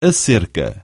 acerca.